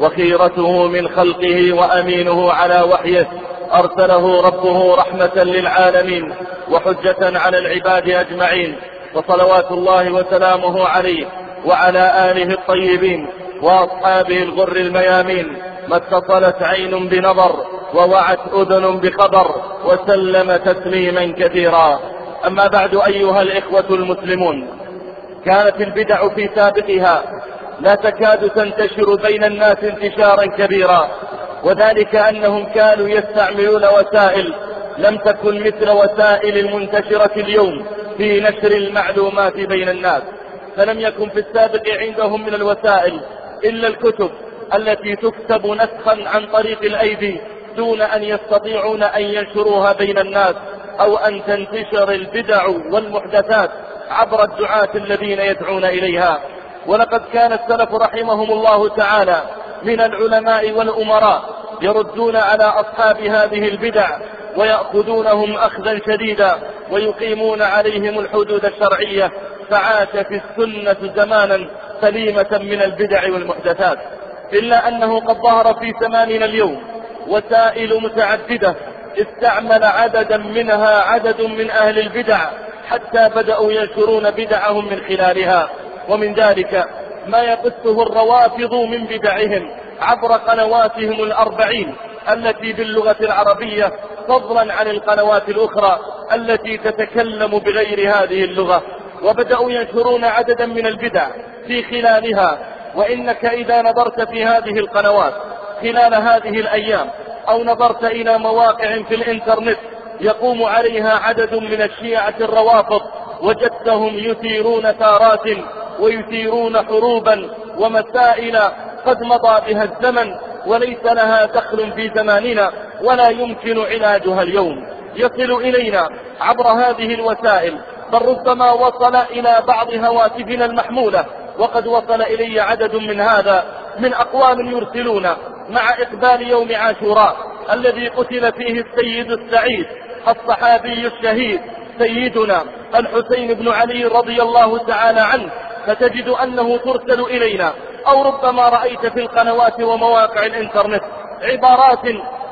وخيرته من خلقه وأمينه على وحيه أرسله ربه رحمة للعالمين وحجة على العباد أجمعين وصلوات الله وسلامه عليه وعلى آله الطيبين وأصحابه الغر الميامين ما اتصلت عين بنظر ووعت أذن بخبر وسلم تسليما كثيرا. أما بعد أيها الإخوة المسلمون كانت البدع في سابقها لا تكاد تنتشر بين الناس انتشارا كبيرا. وذلك أنهم كانوا يستعملون وسائل لم تكن مثل وسائل المنتشرة اليوم في نشر المعلومات بين الناس. فلم يكن في السابق عندهم من الوسائل إلا الكتب التي تكتب نسخا عن طريق الأيدي دون أن يستطيعون أن ينشروها بين الناس أو أن تنتشر البدع والمحدثات عبر الدعاة الذين يدعون إليها. ولقد كان السلف رحمهم الله تعالى من العلماء والأمراء يردون على أصحاب هذه البدع ويأخذونهم أخذا شديدا ويقيمون عليهم الحدود الشرعية فعاش في السنة زمانا سليمة من البدع والمحدثات. إلا أنه قد ظهر في زماننا اليوم وسائل متعددة استعمل عددا منها عدد من أهل البدع حتى بدأوا ينشرون بدعهم من خلالها. ومن ذلك ما يقصه الروافض من بدعهم عبر قنواتهم الأربعين التي باللغة العربية فضلا عن القنوات الأخرى التي تتكلم بغير هذه اللغة. وبدأوا ينشرون عددا من البدع في خلالها. وإنك إذا نظرت في هذه القنوات خلال هذه الأيام أو نظرت إلى مواقع في الإنترنت يقوم عليها عدد من الشيعة الروافض وجدتهم يثيرون ثارات ويثيرون حروبا ومسائل قد مضى بها الزمن وليس لها دخل في زماننا ولا يمكن علاجها اليوم. يصل إلينا عبر هذه الوسائل بل ربما وصل إلى بعض هواتفنا المحمولة وقد وصل إلي عدد من هذا من أقوام يرسلون مع إقبال يوم عاشوراء الذي قتل فيه السيد السعيد الصحابي الشهيد سيدنا الحسين بن علي رضي الله تعالى عنه. فتجد أنه ترسل إلينا. أو ربما رأيت في القنوات ومواقع الإنترنت عبارات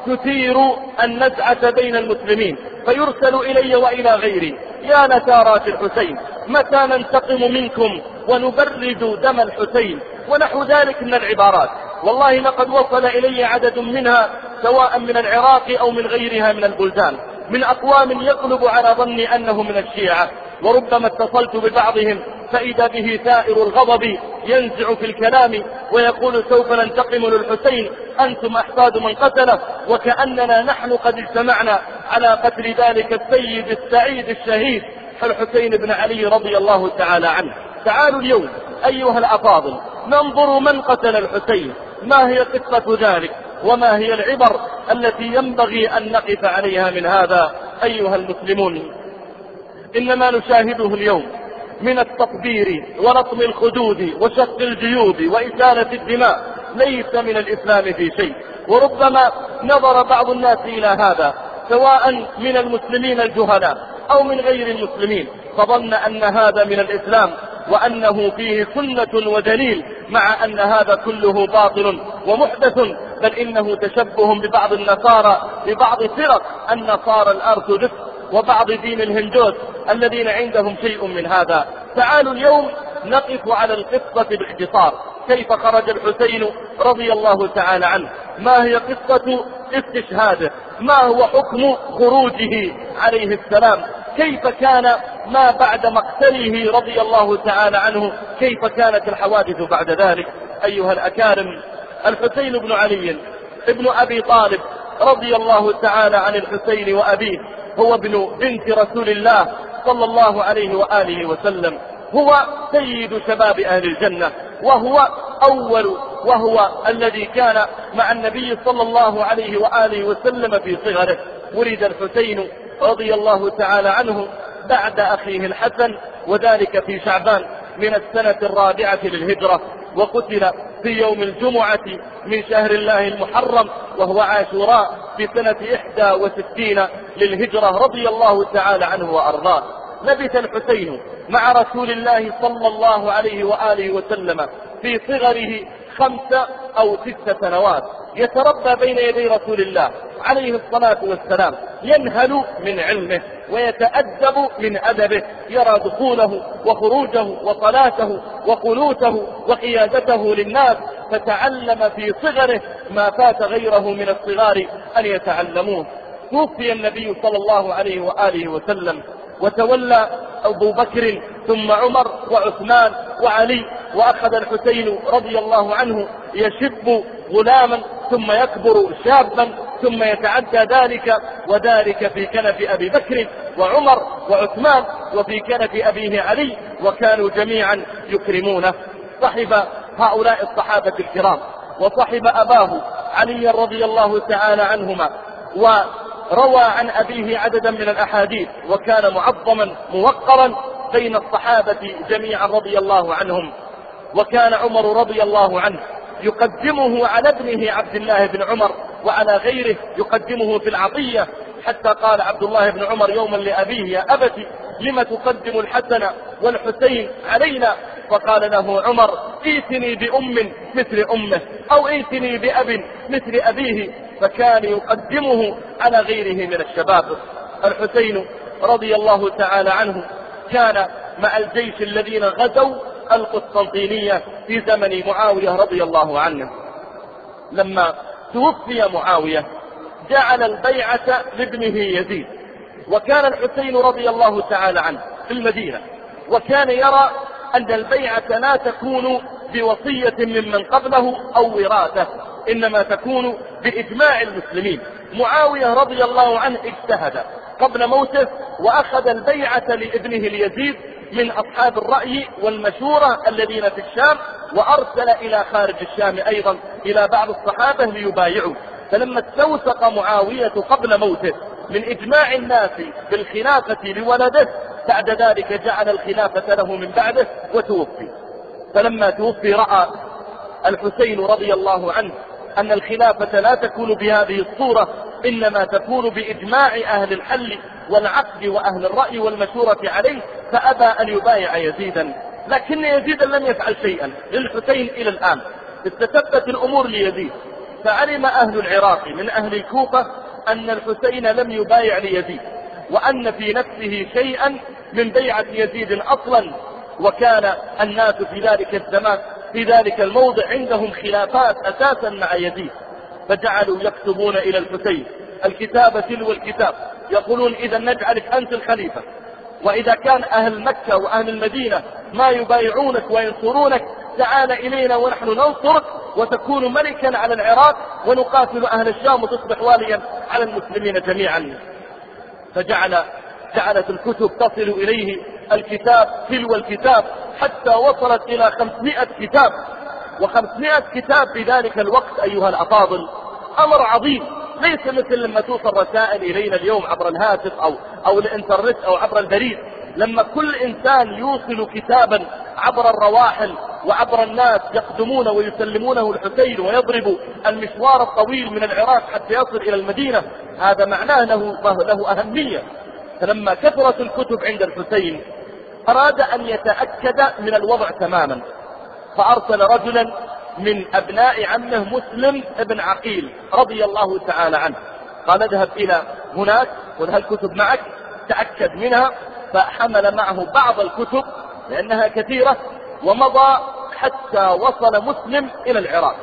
تثير النزعة بين المسلمين. فيرسل إلي وإلى غيري. يا نتارات الحسين متى ننتقم منكم ونبرد دم الحسين؟ ونحو ذلك من العبارات. والله لقد وصل إلي عدد منها سواء من العراق أو من غيرها من البلدان. من أقوام يغلب على ظني أنه من الشيعة. وربما اتصلت ببعضهم فإذا به ثائر الغضب ينزع في الكلام ويقول سوف ننتقم للحسين أنتم أحفاد من قتله وكأننا نحن قد اجتمعنا على قتل ذلك السيد السعيد الشهيد الحسين بن علي رضي الله تعالى عنه. تعالوا اليوم أيها الأفاضل ننظر من قتل الحسين ما هي قصة ذلك وما هي العبر التي ينبغي أن نقف عليها من هذا أيها المسلمون؟ إنما نشاهده اليوم من التطبير ولطم الخدود وشق الجيوب وإسالة الدماء ليس من الإسلام في شيء. وربما نظر بعض الناس إلى هذا سواء من المسلمين الجهلاء أو من غير المسلمين. فظن أن هذا من الإسلام وأنه فيه سنة ودليل مع أن هذا كله باطل ومحدث بل إنه تشبه ببعض النصارى ببعض فرق النصارى الأرثوذكس وبعض دين الهندوس الذين عندهم شيء من هذا. تعالوا اليوم نقف على القصة باختصار. كيف خرج الحسين رضي الله تعالى عنه؟ ما هي قصة استشهاده؟ ما هو حكم خروجه عليه السلام؟ كيف كان ما بعد مقتله رضي الله تعالى عنه؟ كيف كانت الحوادث بعد ذلك؟ أيها الأكارم الحسين بن علي ابن أبي طالب رضي الله تعالى عن الحسين وأبيه هو ابن بنت رسول الله صلى الله عليه وآله وسلم. هو سيد شباب أهل الجنة. وهو أول وهو الذي كان مع النبي صلى الله عليه وآله وسلم في صغره. ولد الحسين رضي الله تعالى عنه بعد أخيه الحسن وذلك في شعبان من السنة الرابعة للهجرة. وقتل في يوم الجمعة من شهر الله المحرم وهو عاشوراء في سنة إحدى وستين للهجرة رضي الله تعالى عنه وأرضاه. لبث الحسين مع رسول الله صلى الله عليه وآله وسلم في صغره خمس أو ست سنوات يتربى بين يدي رسول الله عليه الصلاة والسلام ينهل من علمه ويتأدب من أدبه يرى دخوله وخروجه وصلاته وقنوته وقيادته للناس فتعلم في صغره ما فات غيره من الصغار أن يتعلموه. توفي النبي صلى الله عليه وآله وسلم وتولى أبو بكر ثم عمر وعثمان وعلي وأخذ الحسين رضي الله عنه يشب غلاما ثم يكبر شابا ثم يتعدى ذلك وذلك في كنف أبي بكر وعمر وعثمان وفي كنف أبيه علي وكانوا جميعا يكرمونه. صحب هؤلاء الصحابة الكرام وصحب أباه علي رضي الله تعالى عنهما. وروى عن أبيه عددا من الأحاديث وكان معظما موقرا بين الصحابة جميعا رضي الله عنهم وكان عمر رضي الله عنه يقدمه على ابنه عبد الله بن عمر وعلى غيره يقدمه في العطية حتى قال عبد الله بن عمر يوما لأبيه يا أبت لم تقدم الحسن والحسين علينا؟ فقال له عمر ائتني بأم مثل أمه أو ائتني بأب مثل أبيه. فكان يقدمه على غيره من الشباب. الحسين رضي الله تعالى عنه كان مع الجيش الذين غزوا القسطنطينية في زمن معاوية رضي الله عنه. لما توفي معاوية جعل البيعة لابنه يزيد. وكان الحسين رضي الله تعالى عنه في المدينة. وكان يرى أن البيعة لا تكون بوصية ممن قبله أو وراثة إنما تكون بإجماع المسلمين. معاوية رضي الله عنه اجتهد قبل موته وأخذ البيعة لابنه اليزيد من أصحاب الرأي والمشورة الذين في الشام وأرسل إلى خارج الشام أيضا إلى بعض الصحابة ليبايعوا. فلما استوثق معاوية قبل موته من إجماع الناس بالخلافة لولده بعد ذلك جعل الخلافة له من بعده وتوفي. فلما توفي رأى الحسين رضي الله عنه أن الخلافة لا تكون بهذه الصورة إنما تكون بإجماع أهل الحل والعقد وأهل الرأي والمشورة عليه فأبى أن يبايع يزيدا. لكن يزيدا لم يفعل شيئا. للحسين إلى الآن. استتبت الأمور ليزيد. فعلم أهل العراق من أهل الكوفة أن الحسين لم يبايع ليزيد وأن في نفسه شيئا من بيعة يزيد أصلا. وكان الناس في ذلك الزمان في ذلك الموضع عندهم خلافات أساسا مع يزيد فجعلوا يكتبون إلى الحسين الكتاب تلو الكتاب يقولون إذا نجعلك أنت الخليفة. وإذا كان أهل مكة وأهل المدينة ما يبايعونك وينصرونك تعال إلينا ونحن ننصرك وتكون ملكا على العراق ونقاتل أهل الشام وتصبح واليا على المسلمين جميعا. فجعل جعلت الكتب تصل إليه الكتاب تلو الكتاب حتى وصلت إلى خمسمائة كتاب. وخمسمائة كتاب في ذلك الوقت أيها الأفاضل أمر عظيم. ليس مثل لما توصل رسائل إلينا اليوم عبر الهاتف أو, أو الإنترنت أو عبر البريد. لما كل إنسان يوصل كتابا عبر الرواحل وعبر الناس يقدمون ويسلمونه الحسين ويضرب المشوار الطويل من العراق حتى يصل إلى المدينة هذا معناه له, له أهمية. فلما كثرت الكتب عند الحسين أراد أن يتأكد من الوضع تماما. فأرسل رجلا من أبناء عمه مسلم ابن عقيل رضي الله تعالى عنه. قال اذهب إلى هناك خذ هالكتب معك؟ تأكد منها. فحمل معه بعض الكتب لأنها كثيرة ومضى حتى وصل مسلم إلى العراق.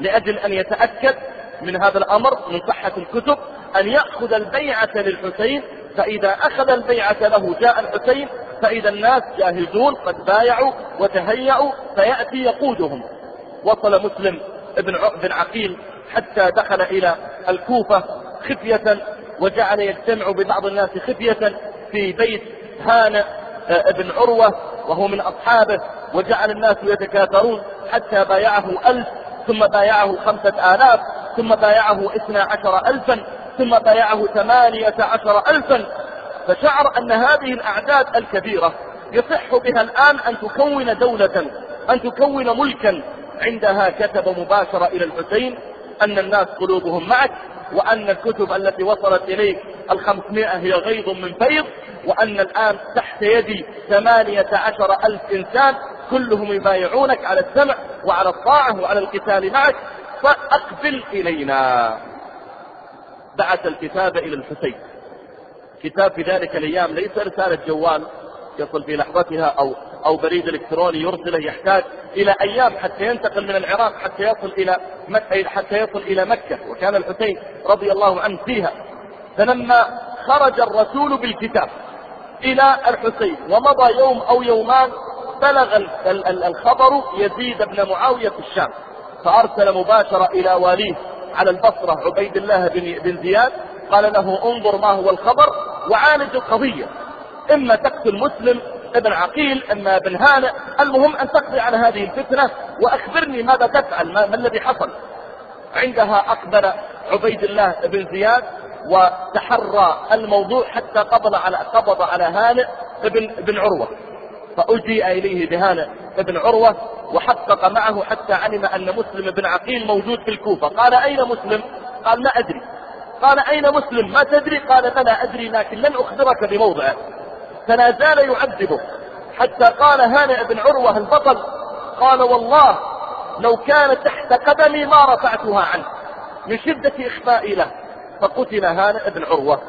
لأجل أن يتأكد من هذا الأمر من صحة الكتب أن يأخذ البيعة للحسين. فإذا أخذ البيعة له جاء الحسين فإذا الناس جاهزون قد بايعوا وتهيأوا فيأتي يقودهم. وصل مسلم ابن بن عقيل حتى دخل إلى الكوفة خفية وجعل يجتمع ببعض الناس خفية في بيت هانئ ابن عروة وهو من أصحابه وجعل الناس يتكاثرون حتى بايعه ألف ثم بايعه خمسة آلاف ثم بايعه اثنا عشر ألفا ثم بايعه ثمانية عشر ألفا. فشعر أن هذه الأعداد الكبيرة يصح بها الآن أن تكون دولة أن تكون ملكا. عندها كتب مباشرة إلى الحسين أن الناس قلوبهم معك وأن الكتب التي وصلت إليك الخمسمائة هي غيض من فيض وأن الآن تحت يدي ثمانية عشر ألف إنسان كلهم يبايعونك على السمع وعلى الطاعة وعلى القتال معك. فأقبل إلينا. بعث الكتاب إلى الحسين. كتاب في ذلك الأيام ليس رسالة جوال يصل في لحظتها أو أو بريد إلكتروني يرسله يحتاج إلى أيام حتى ينتقل من العراق حتى يصل إلى حتى يصل إلى مكة. وكان الحسين رضي الله عنه فيها. فلما خرج الرسول بالكتاب إلى الحسين ومضى يوم أو يومان بلغ الخبر يزيد بن معاوية في الشام. فأرسل مباشرة إلى واليه على البصرة عبيد الله بن زياد قال له انظر ما هو الخبر وعالج القضية. إما تقتل مسلم ابن عقيل اما ابن هانئ المهم أن تقضي على هذه الفتنة وأخبرني ماذا تفعل ما, ما الذي حصل. عندها اقبل عبيد الله بن زياد وتحرى الموضوع حتى قبض على قبض على هانئ ابن ابن عروة. فأجيء إليه بهانئ ابن عروة وحقق معه حتى علم أن مسلم بن عقيل موجود في الكوفة. قال أين مسلم؟ قال لا أدري. قال أين مسلم؟ ما تدري؟ قال بلى أدري لكن لن أخبرك بموضعه فلا زال يعذبه حتى قال هانئ بن عروة البطل قال والله لو كان تحت قدمي ما رفعتها عنه. من شدة إخفائي له. فقتل هانئ بن عروة.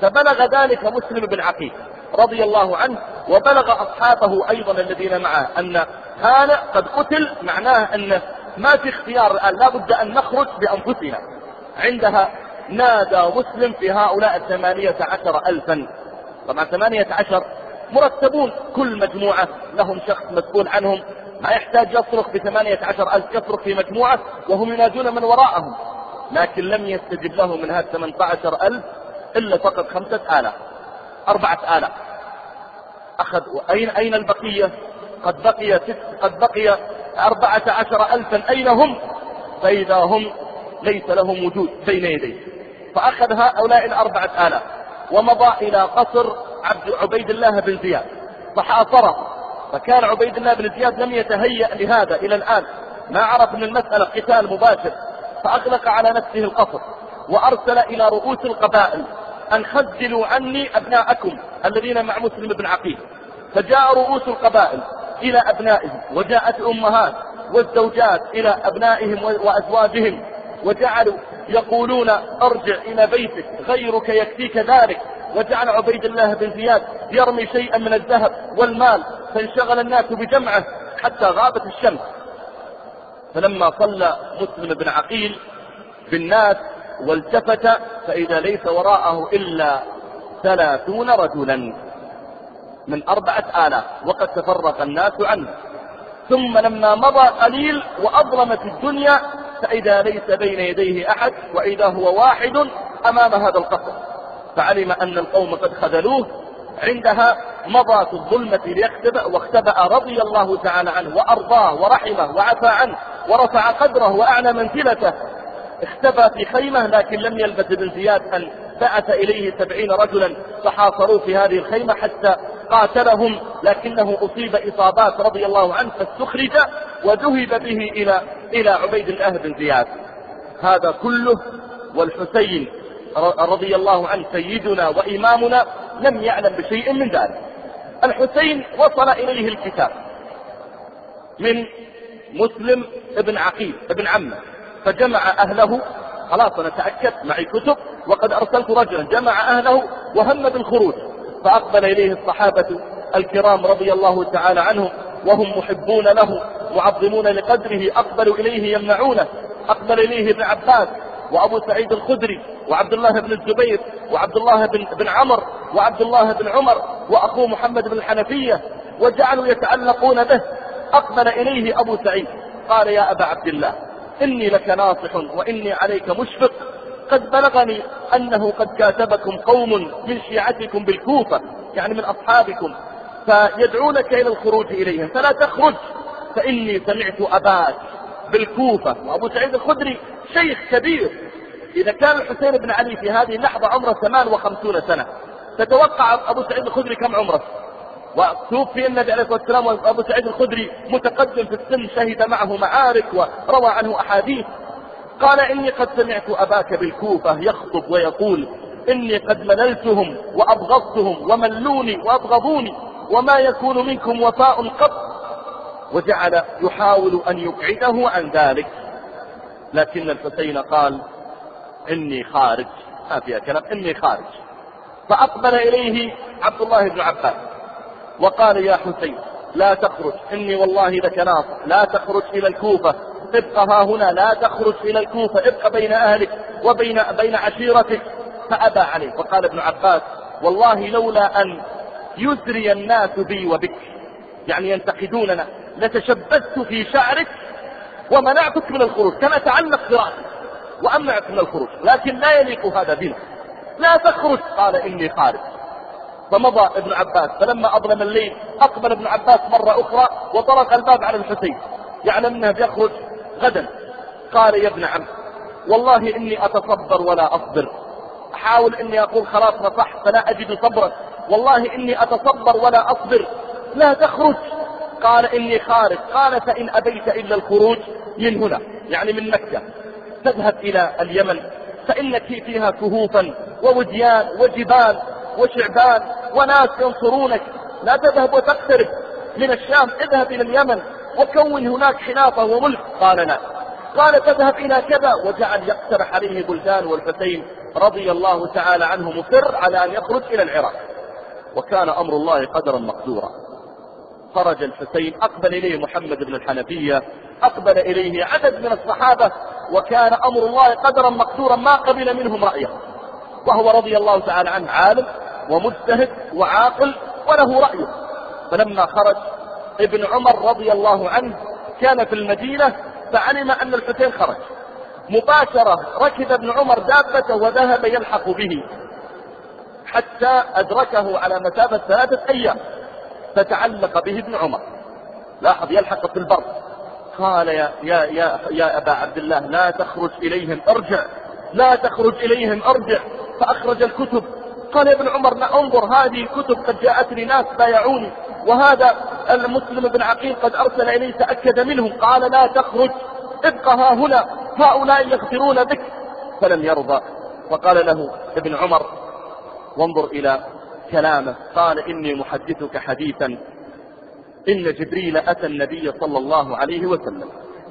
فبلغ ذلك مسلم بن عقيل رضي الله عنه وبلغ أصحابه أيضا الذين معه أن هانئ قد قتل. معناه أنه ما في اختيار الآن. لا بد أن نخرج بأنفسنا. عندها نادى مسلم في هؤلاء الثمانية عشر ألفا. طبعا ثمانية عشر مرتبون كل مجموعة لهم شخص مسؤول عنهم. ما يحتاج يصرخ بثمانية عشر ألف يصرخ في مجموعة وهم ينادون من وراءهم. لكن لم يستجب له من هذا 18 ألف إلا فقط خمسة آلاف أربعة آلاف. أخذ أين أين البقية؟ قد بقي قد بقي أربعة عشر ألفا. أين هم؟ فإذا هم ليس لهم وجود بين يديه. فأخذ هؤلاء الأربعة آلاف ومضى إلى قصر عبد عبيد الله بن زياد فحاصره. فكان عبيد الله بن زياد لم يتهيأ لهذا إلى الآن ما عرف من المسألة قتال مباشر فأغلق على نفسه القصر وأرسل إلى رؤوس القبائل أن خزلوا عني أبناءكم الذين مع مسلم بن عقيل. فجاء رؤوس القبائل إلى أبنائهم وجاءت الأمهات والزوجات إلى أبنائهم وأزواجهم وجعلوا يقولون أرجع إلى بيتك غيرك يكفيك ذلك. وجعل عبيد الله بن زياد يرمي شيئا من الذهب والمال فانشغل الناس بجمعه حتى غابت الشمس. فلما صلى مسلم بن عقيل بالناس والتفت فإذا ليس وراءه إلا ثلاثون رجلا من أربعة آلاف وقد تفرق الناس عنه. ثم لما مضى قليل وأظلمت الدنيا فإذا ليس بين يديه أحد وإذا هو واحد أمام هذا القصر. فعلم أن القوم قد خذلوه عندها مضى في الظلمة ليختبأ واختبأ رضي الله تعالى عنه وأرضاه ورحمه وعفى عنه ورفع قدره وأعلى منزلته. اختبى في خيمة لكن لم يلبث ابن زياد أن بعث إليه سبعين رجلا فحاصروه في هذه الخيمة حتى قاتلهم لكنه أصيب إصابات رضي الله عنه فاستخرج وذهب به إلى إلى عبيد الله بن زياد. هذا كله والحسين رضي الله عنه سيدنا وإمامنا لم يعلم بشيء من ذلك. الحسين وصل إليه الكتاب من مسلم ابن عقيل ابن عمه فجمع أهله خلاص أنا تأكدت معي كتب وقد أرسلت رجلا جمع أهله وهم بالخروج فأقبل إليه الصحابة الكرام رضي الله تعالى عنهم وهم محبون له معظمون لقدره أقبلوا إليه يمنعونه. أقبل إليه ابن عباس وأبو سعيد الخدري وعبد الله بن الزبير وعبد الله بن, بن عمر وعبد الله بن عمر وأخوه محمد بن الحنفية وجعلوا يتعلقون به. أقبل إليه أبو سعيد. قال يا أبا عبد الله إني لك ناصح وإني عليك مشفق. قد بلغني أنه قد كاتبكم قوم من شيعتكم بالكوفة يعني من أصحابكم فيدعونك إلى الخروج إليهم فلا تخرج. فإني سمعت أباك بالكوفة وأبو سعيد الخدري شيخ كبير. إذا كان الحسين بن علي في هذه اللحظة عمره 58 سنة تتوقع أبو سعيد الخدري كم عمره؟ وتوفي النبي عليه الصلاة والسلام وأبو سعيد الخدري متقدم في السن شهد معه معارك وروى عنه أحاديث. قال إني قد سمعت أباك بالكوفة يخطب ويقول إني قد مللتهم وأبغضتهم وملوني وأبغضوني وما يكون منكم وفاء قط. وجعل يحاول أن يبعده عن ذلك. لكن الحسين قال إني خارج ما فيها كلام إني خارج. فأقبل إليه عبد الله بن عباس وقال يا حسين لا تخرج إني والله لك ناصر لا تخرج إلى الكوفة. ابقى ها هنا لا تخرج إلى الكوفة ابقى بين أهلك وبين بين عشيرتك. فأبى عليه وقال ابن عباس والله لولا أن يسري الناس بي وبك يعني ينتقدوننا. لتشبثت في شعرك ومنعتك من الخروج كان أتعلق برأسك وأمنعك من الخروج لكن لا يليق هذا بنا. لا تخرج قال إني خارج. فمضى ابن عباس فلما أظلم الليل أقبل ابن عباس مرة أخرى وطرق الباب على الحسين. يعلم أنه بيخرج غدا. قال يا ابن عم والله إني أتصبر ولا أصبر. أحاول إني أقول خلاص نصح فلا أجد صبرا. والله إني أتصبر ولا أصبر. لا تخرج. قال إني خارج. قال فإن أبيت إلا الخروج من هنا يعني من مكة. تذهب إلى اليمن فإنك فيها كهوفا ووديان وجبال وشعبان وناس ينصرونك. لا تذهب وتقترب من الشام اذهب إلى اليمن وكون هناك خلافة وملك. قال لا. قال تذهب إلى كذا وجعل يقترح عليه بلدان والحسين رضي الله تعالى عنه مصر على أن يخرج إلى العراق. وكان أمر الله قدرا مقدورا. خرج الحسين أقبل إليه محمد بن الحنفية أقبل إليه عدد من الصحابة وكان أمر الله قدرا مقدورا ما قبل منهم رأيه. وهو رضي الله تعالى عنه عالم ومجتهد وعاقل وله رأيه. فلما خرج ابن عمر رضي الله عنه كان في المدينة فعلم أن الحسين خرج. مباشرة ركب ابن عمر دابته وذهب يلحق به حتى أدركه على مسافة ثلاثة أيام. فتعلق به ابن عمر. لاحظ يلحق في البر. قال يا, يا, يا, يا أبا عبد الله لا تخرج إليهم ارجع. لا تخرج إليهم ارجع. فأخرج الكتب. قال يا ابن عمر انظر هذه الكتب قد جاءتني ناس بايعوني. وهذا المسلم بن عقيل قد أرسل إليه تأكد منهم. قال لا تخرج ابقى ها هنا هؤلاء يغفرون بك. فلم يرضى. فقال له ابن عمر وانظر إلى كلامه قال إني محدثك حديثا. إن جبريل أتى النبي صلى الله عليه وسلم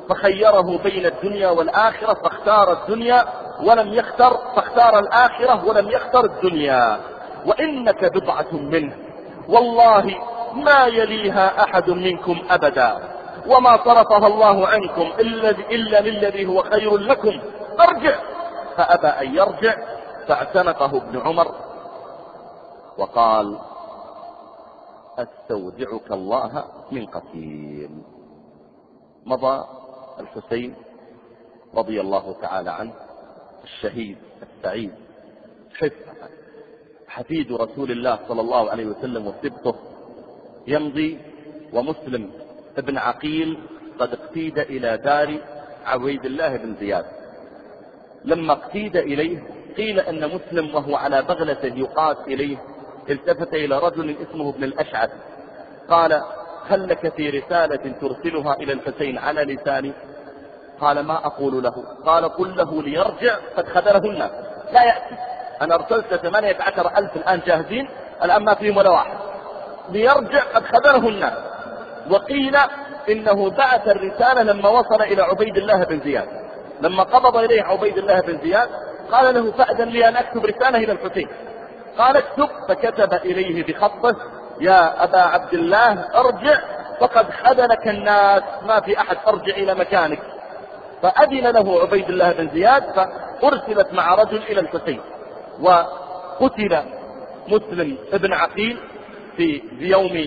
فخيره بين الدنيا والآخرة فاختار الدنيا ولم يختر فاختار الآخرة ولم يختر الدنيا. وإنك بضعة منه. والله ما يليها أحد منكم أبدا. وما صرفها الله عنكم إلا, للذي هو خير لكم. ارجع فأبى أن يرجع فاعتنقه ابن عمر. وقال أستودعك الله من قتيل. مضى الحسين رضي الله تعالى عنه الشهيد السعيد. حفظ حفيد رسول الله صلى الله عليه وسلم وسبطه يمضي ومسلم ابن عقيل قد اقتيد إلى دار عبيد الله بن زياد. لما اقتيد إليه قيل أن مسلم وهو على بغلته يقاد إليه. التفت إلى رجل اسمه ابن الأشعث. قال هل لك في رسالة ترسلها إلى الحسين على لساني؟ قال ما أقول له. قال قل له ليرجع قد خذله الناس. لا يأتي. أنا أرسلت ثمانية عشر ألف الآن جاهزين الآن ما فيهم ولا واحد. ليرجع قد خذله الناس. وقيل إنه بعث الرسالة لما وصل إلى عبيد الله بن زياد. لما قبض إليه عبيد الله بن زياد قال له فأذن لي أن أكتب رسالة إلى الحسين. قال اكتب فكتب إليه بخطه يا أبا عبد الله أرجع فقد خذلك الناس ما في أحد أرجع إلى مكانك. فأذن له عبيد الله بن زياد فأرسلت مع رجل إلى الحسين وقتل مسلم ابن عقيل في يوم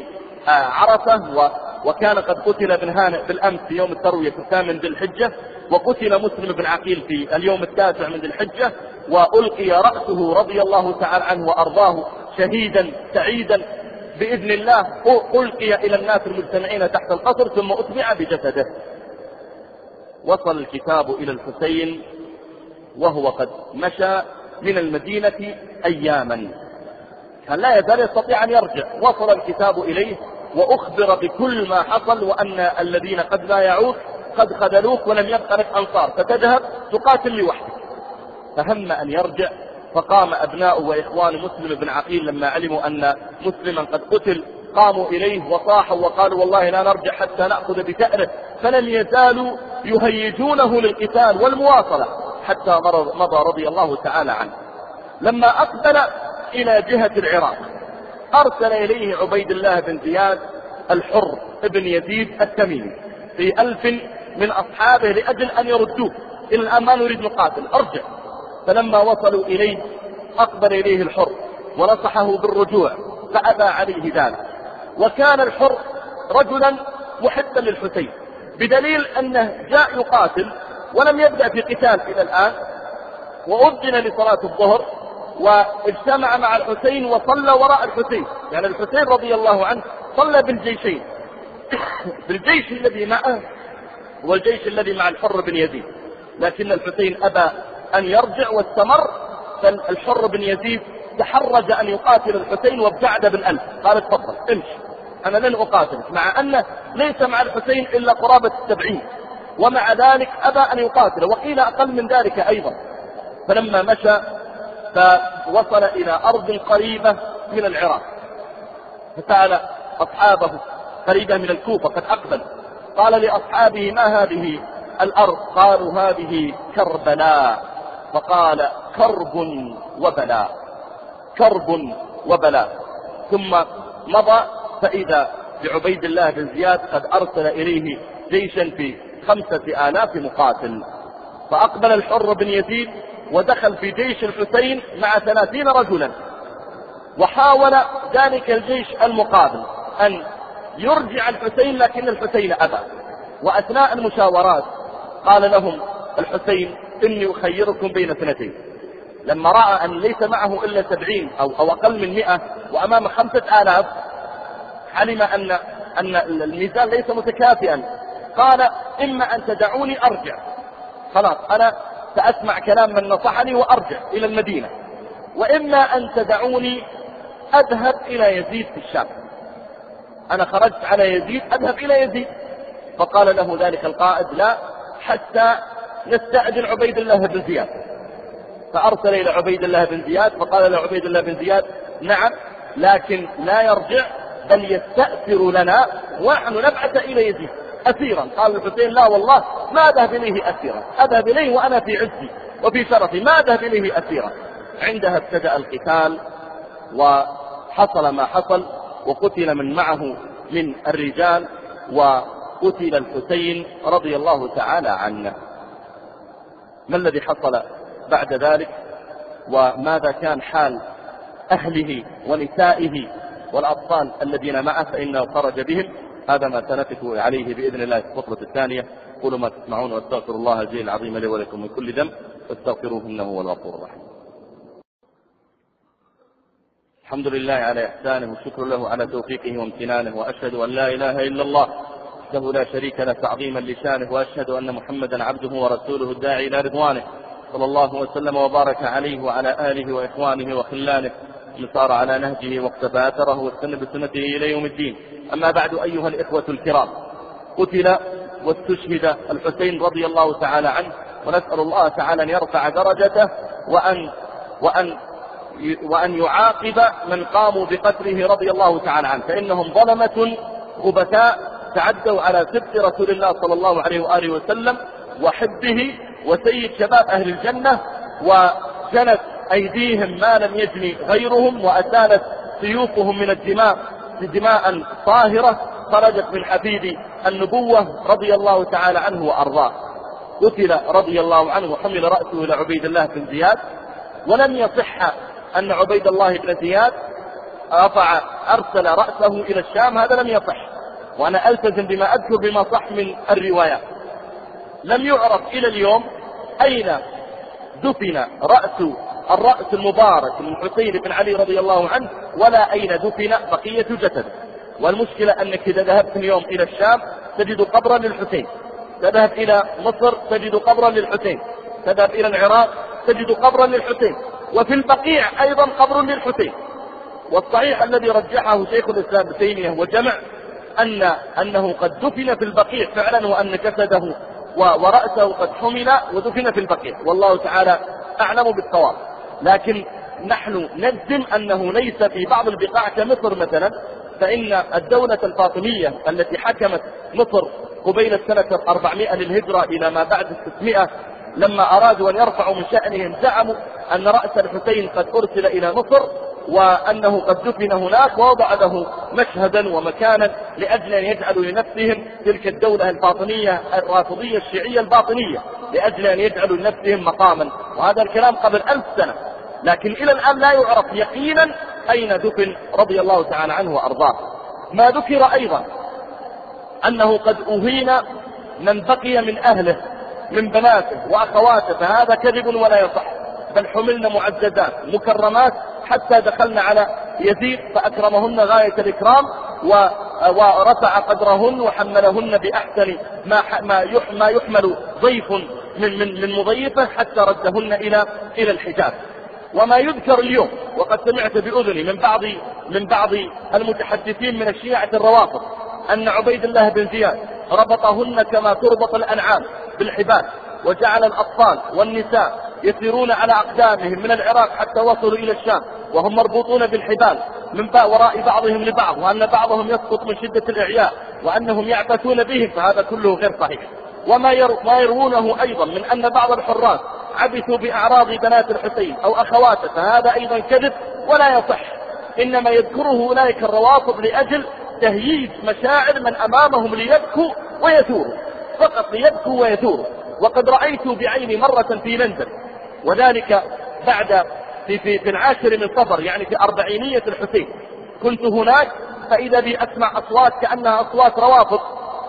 آه، عرفة وكان قد قتل ابن هانئ بالأمس في يوم التروية الثامن ذي الحجة وقتل مسلم بن عقيل في اليوم التاسع من ذي الحجة وألقي رأسه رضي الله تعالى عنه وأرضاه شهيدا سعيدا بإذن الله. ألقي إلى الناس المجتمعين تحت القصر ثم أتبع بجسده. وصل الكتاب إلى الحسين وهو قد مشى من المدينة أياما. كان لا يزال يستطيع أن يرجع. وصل الكتاب إليه وأخبر بكل ما حصل وأن الذين قد بايعوك قد خذلوك ولم يبق لك أنصار. فتذهب تقاتل لوحدك. فهم أن يرجع فقام أبناؤه وإخوان مسلم بن عقيل لما علموا أن مسلما قد قتل قاموا إليه وصاحوا وقالوا والله لا نرجع حتى نأخذ بثأره فلم يزالوا يهيجونه للقتال والمواصلة حتى مضى رضي الله تعالى عنه. لما أقبل إلى جهة العراق أرسل إليه عبيد الله بن زياد الحر ابن يزيد التميمي في ألف من أصحابه لأجل أن يردوه إلى الآن ما نريد نقاتل أرجع. فلما وصلوا إليه أقبل إليه الحر ونصحه بالرجوع فأبى عليه ذلك. وكان الحر رجلا محبا للحسين بدليل أنه جاء يقاتل ولم يبدأ في قتال إلى الآن وأذن لصلاة الظهر واجتمع مع الحسين وصلى وراء الحسين. يعني الحسين رضي الله عنه صلى بالجيشين. بالجيش الذي معه والجيش الذي مع الحر بن يزيد. لكن الحسين أبى أن يرجع واستمر فالحر بن يزيد تحرج أن يقاتل الحسين وابتعد بالألف. قال تفضل امشي. أنا لن أقاتلك مع أنه ليس مع الحسين إلا قرابة السبعين. ومع ذلك أبى أن يقاتل وقيل أقل من ذلك أيضا. فلما مشى فوصل إلى أرض قريبة من العراق. فسأل أصحابه قريبة من الكوفة قد أقبل. قال لأصحابه ما هذه الأرض؟ قالوا هذه كربلاء. فقال كرب وبلاء كرب وبلاء ثم مضى فإذا بعبيد الله بن زياد قد أرسل إليه جيشا في خمسة آلاف مقاتل. فأقبل الحر بن يزيد ودخل في جيش الحسين مع ثلاثين رجلا. وحاول ذلك الجيش المقابل أن يرجع الحسين لكن الحسين أبى. وأثناء المشاورات قال لهم الحسين إني أخيركم بين اثنتين لما رأى أن ليس معه إلا سبعين أو, أو أقل من مئة وأمام خمسة آلاف علم أن أن الميزان ليس متكافئا. قال إما أن تدعوني أرجع. خلاص أنا سأسمع كلام من نصحني وأرجع إلى المدينة. وإما أن تدعوني أذهب إلى يزيد في الشام. أنا خرجت على يزيد أذهب إلى يزيد. فقال له ذلك القائد لا حتى نستأذن عبيد الله بن زياد. فأرسل إلى عبيد الله بن زياد فقال له عبيد الله بن زياد نعم لكن لا يرجع بل يستأثر لنا ونحن نبعث إلى يزيد أسيرا. قال الحسين لا والله ما أذهب إليه أسيرا. أذهب إليه وأنا في عزي وفي شرفي ما أذهب إليه أسيرا. عندها ابتدأ القتال وحصل ما حصل وقتل من معه من الرجال وقتل الحسين رضي الله تعالى عنه. ما الذي حصل بعد ذلك؟ وماذا كان حال أهله ونسائه والأطفال الذين معه فإنه خرج بهم؟ هذا ما سنقف عليه بإذن الله في الفقرة الثانية. قولوا ما تسمعون واستغفر الله الجليل العظيم لي ولكم من كل ذنب. واستغفروه إنه هو الغفور الرحيم. الحمد لله على إحسانه والشكر له على توفيقه وامتنانه وأشهد أن لا إله إلا الله وحده لا شريك له تعظيما لشانه وأشهد أن محمدا عبده ورسوله الداعي إلى رضوانه. صلى الله وسلم وبارك عليه وعلى آله وإخوانه وخلانه من صار على نهجه واقتفى أثره واستنى بسنته إلى يوم الدين. أما بعد أيها الإخوة الكرام قتل واستشهد الحسين رضي الله تعالى عنه ونسأل الله تعالى أن يرفع درجته وأن وأن وأن يعاقب من قاموا بقتله رضي الله تعالى عنه. فإنهم ظلمة خبثاء تعدوا على سبط رسول الله صلى الله عليه وآله وسلم وحبه وسيد شباب أهل الجنة وجنت أيديهم ما لم يجني غيرهم وأسالت سيوفهم من الدماء دماء طاهرة خرجت من حفيد النبوة رضي الله تعالى عنه وأرضاه. قتل رضي الله عنه وحمل رأسه إلى عبيد الله بن زياد. ولم يصح أن عبيد الله بن زياد رفع أرسل رأسه إلى الشام هذا لم يصح. وأنا ألتزم بما أذكر بما صح من الروايات لم يعرف إلى اليوم أين دفن رأس الرأس المبارك من حسين بن علي رضي الله عنه ولا أين دفن بقية جسده. والمشكلة أنك إذا ذهبت اليوم إلى الشام تجد قبرا للحسين. تذهب إلى مصر تجد قبرا للحسين. تذهب إلى العراق تجد قبرا للحسين. وفي البقيع أيضا قبر للحسين. والصحيح الذي رجحه شيخ الإسلام تيمية وجمع أن أنه قد دفن في البقيع فعلا وأن جسده ورأسه قد حمل ودفن في البقيع. والله تعالى أعلم بالصواب. لكن نحن نجزم أنه ليس في بعض البقاع كمصر مثلا فإن الدولة الفاطمية التي حكمت مصر قبيل السنة 400 للهجرة إلى ما بعد 600 لما أرادوا أن يرفعوا من شأنهم زعموا أن رأس الحسين قد أرسل إلى مصر وأنه قد دفن هناك ووضع له مشهدا ومكانا لأجل أن يجعلوا لنفسهم تلك الدولة الفاطمية الرافضية الشيعية الباطنية لأجل أن يجعلوا لنفسهم مقاما. وهذا الكلام قبل ألف سنة. لكن إلى الآن لا يعرف يقينا أين دفن رضي الله تعالى عنه وأرضاه. ما ذكر أيضا أنه قد أهين من بقي من أهله من بناته وأخواته فهذا كذب ولا يصح. بل حملن معززات مكرمات حتى دخلنا على يزيد فأكرمهن غاية الإكرام ورفع قدرهن وحملهن بأحسن ما ما يحمل ضيف من من من مضيفه حتى ردهن إلى إلى الحجاز وما يذكر اليوم وقد سمعت بأذني من بعض من بعض المتحدثين من الشيعة الروافض أن عبيد الله بن زياد ربطهن كما تربط الأنعام بالحبال وجعل الأطفال والنساء يسيرون على أقدامهم من العراق حتى وصلوا إلى الشام وهم مربوطون بالحبال من وراء بعضهم لبعض وأن بعضهم يسقط من شدة الإعياء وأنهم يعبثون بهم فهذا كله غير صحيح. وما ما يروونه أيضا من أن بعض الحراس عبثوا بأعراض بنات الحسين أو أخواته فهذا أيضا كذب ولا يصح. إنما يذكره أولئك الروافض لأجل تهييج مشاعر من أمامهم ليبكوا ويثوروا فقط ليبكوا ويثوروا. وقد رأيت بعيني مرة في لندن وذلك بعد في, في, في العاشر من صفر يعني في أربعينية الحسين. كنت هناك فإذا بي أسمع أصوات كأنها أصوات روافض.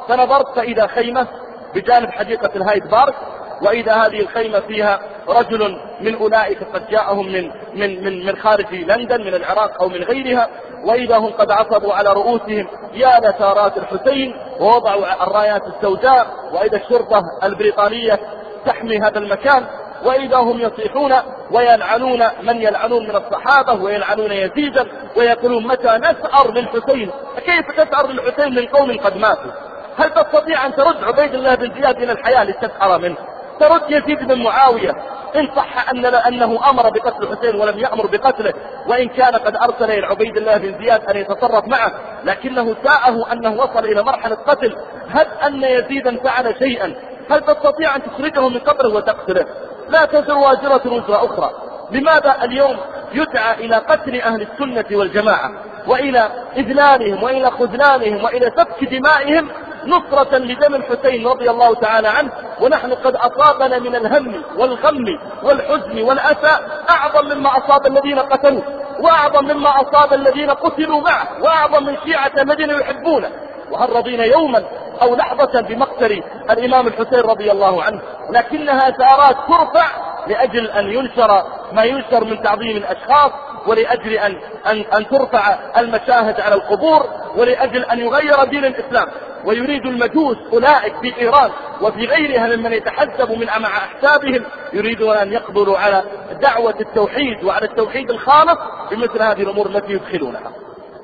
فنظرت فإذا خيمة بجانب حديقة الهايد بارك وإذا هذه الخيمة فيها رجل من أولئك قد جاءهم من من من من خارج لندن من العراق أو من غيرها. وإذا هم قد عصبوا على رؤوسهم يا لثارات الحسين ووضعوا الرايات السوداء. وإذا الشرطة البريطانية تحمي هذا المكان وإذا هم يصيحون ويلعنون من يلعنون من الصحابة ويلعنون يزيدا ويقولون متى نسأر للحسين كيف تسأر للحسين من قوم قد ماتوا؟ هل تستطيع أن ترد عبيد الله بن زياد إلى الحياة لتسأر منه؟ ترد يزيد بن معاوية إن صح أن أنه أمر بقتل الحسين ولم يأمر بقتله وإن كان قد أرسل إلى عبيد الله بن زياد أن يتصرف معه لكنه ساءه أنه وصل إلى مرحلة قتل. هل أن يزيدا فعل شيئا؟ هل تستطيع أن تخرجه من قبره وتقتله؟ لا تزر واجرة وزر أخرى. لماذا اليوم يدعى إلى قتل أهل السنة والجماعة؟ وإلى إذلالهم وإلى خذلانهم وإلى سفك دمائهم نصرة لدم الحسين رضي الله تعالى عنه. ونحن قد أصابنا من الهم والغم والحزن والأسى أعظم مما أصاب الذين قتلوه وأعظم مما أصاب الذين قتلوا معه وأعظم من شيعة الذين يحبونه. وهل رضينا يوما أو لحظة بمقتل الإمام الحسين رضي الله عنه. لكنها ثارات ترفع لأجل أن ينشر ما ينشر من تعظيم الأشخاص ولأجل أن, أن, أن ترفع المشاهد على القبور ولأجل أن يغير دين الإسلام. ويريد المجوس أولئك في إيران وفي غيرها ممن يتحزب من مع أحسابهم يريدون أن يقبلوا على دعوة التوحيد وعلى التوحيد الخالص بمثل هذه الأمور التي يدخلونها.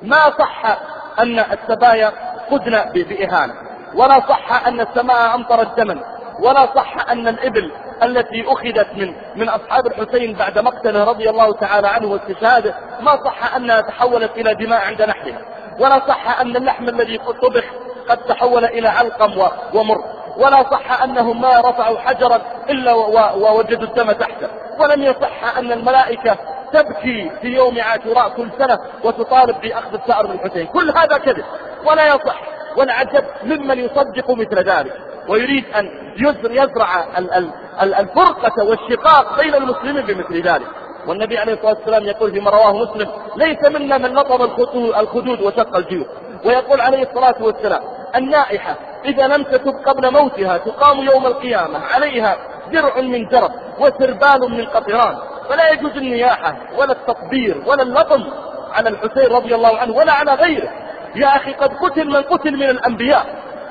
ما صح أن السبايا قدن بإهانة. ولا صح أن السماء أمطرت دما ولا صح أن الإبل التي أخذت من من أصحاب الحسين بعد مقتله رضي الله تعالى عنه واستشهاده ما صح أنها تحولت إلى دماء عند نحرها ولا صح أن اللحم الذي طبخ قد تحول إلى علقم ومر. ولا صح أنهم ما رفعوا حجرا إلا ووجدوا الدم تحته. ولم يصح أن الملائكة تبكي في يوم عاشوراء كل سنة وتطالب بأخذ الثأر من الحسين. كل هذا كذب. ولا يصح. والعجب ممن يصدق مثل ذلك. ويريد أن يزرع الفرقة والشقاق بين المسلمين بمثل ذلك. والنبي عليه الصلاة والسلام يقول فيما رواه مسلم ليس منا من نطب الخدود وشق الجيوب. ويقول عليه الصلاة والسلام النائحة إذا لم تتب قبل موتها تقام يوم القيامة عليها درع من جرب وسربال من قطران. فلا يجوز النياحة ولا التطبير ولا اللطم على الحسين رضي الله عنه ولا على غيره. يا أخي قد قتل من قتل من الأنبياء.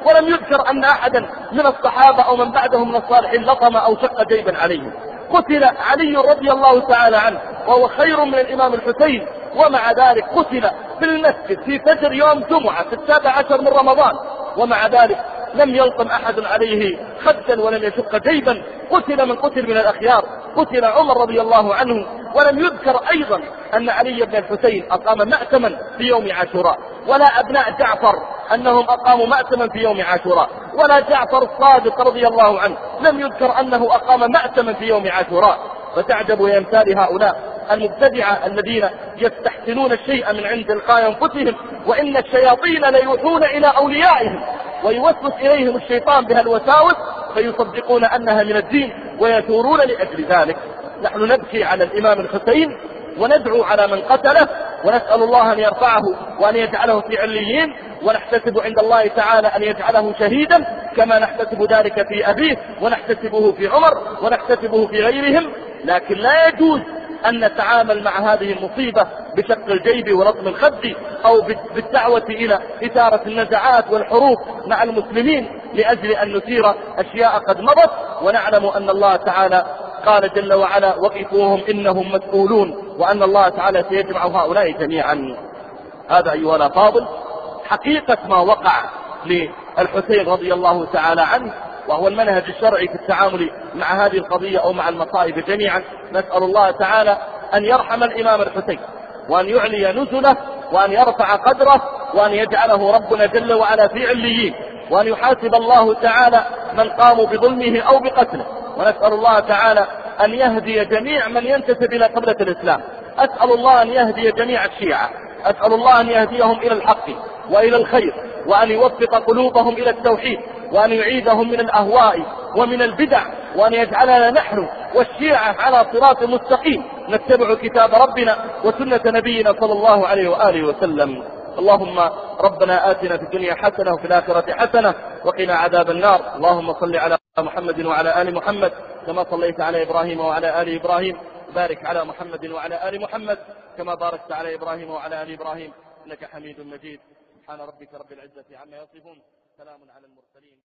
ولم يذكر أن أحدا من الصحابة أو من بعدهم من الصالحين لطم أو شق جيبا عليهم. قتل علي رضي الله تعالى عنه وهو خير من الإمام الحسين. ومع ذلك قتل في المسجد في فجر يوم جمعة في السابع عشر من رمضان. ومع ذلك لم يلطم أحد عليه خدا ولم يشق جيبا. قتل من قتل من الأخيار. قتل عمر رضي الله عنه ولم يذكر أيضا أن علي بن الحسين أقام مأتما في يوم عاشوراء ولا أبناء جعفر أنهم أقاموا مأتما في يوم عاشوراء ولا جعفر الصادق رضي الله عنه لم يذكر أنه أقام مأتما في يوم عاشوراء. فتعجب يا أمثال هؤلاء المبتدعة الذين يستحسنون الشيء من عند تلقاء أنفسهم وإن الشياطين ليوحون إلى أوليائهم ويوسوس إليهم الشيطان بها الوساوس فيصدقون أنها من الدين. ويثورون لأجل ذلك. نحن نبكي على الإمام الحسين وندعو على من قتله ونسأل الله أن يرفعه وأن يجعله في عليين ونحتسب عند الله تعالى أن يجعله شهيدا كما نحتسب ذلك في أبيه ونحتسبه في عمر ونحتسبه في غيرهم. لكن لا يجوز أن نتعامل مع هذه المصيبة بشق الجيب ولطم الخد أو بالدعوة إلى إثارة النزعات والحروب مع المسلمين لأجل أن نثير أشياء قد مضت. ونعلم أن الله تعالى قال جل وعلا وقفوهم إنهم مسؤولون وأن الله تعالى سيجمع هؤلاء جميعا. هذا أيها الأفاضل حقيقة ما وقع للحسين رضي الله تعالى عنه وهو المنهج الشرعي في التعامل مع هذه القضية أو مع المصائب جميعا. نسأل الله تعالى أن يرحم الإمام الحسين وأن يعلي نزله وأن يرفع قدره وأن يجعله ربنا جل وعلا في عليين وأن يحاسب الله تعالى من قاموا بظلمه أو بقتله. ونسأل الله تعالى أن يهدي جميع من ينتسب إلى قبلة الإسلام. أسأل الله أن يهدي جميع الشيعة. أسأل الله أن يهديهم إلى الحق وإلى الخير وأن يوفق قلوبهم إلى التوحيد. وأن يعيدهم من الأهواء ومن البدع وأن يجعلنا نحن والشيعة على صراط مستقيم. نتبع كتاب ربنا وسنة نبينا صلى الله عليه وآله وسلم. اللهم ربنا آتنا في الدنيا حسنة وفي الآخرة حسنة وقنا عذاب النار. اللهم صل على محمد وعلى آل محمد كما صليت على إبراهيم وعلى آل إبراهيم. بارك على محمد وعلى آل محمد كما باركت على إبراهيم وعلى آل إبراهيم. إنك حميد مجيد. سبحان ربك رب العزة عما يصفون. سلام على المرسلين.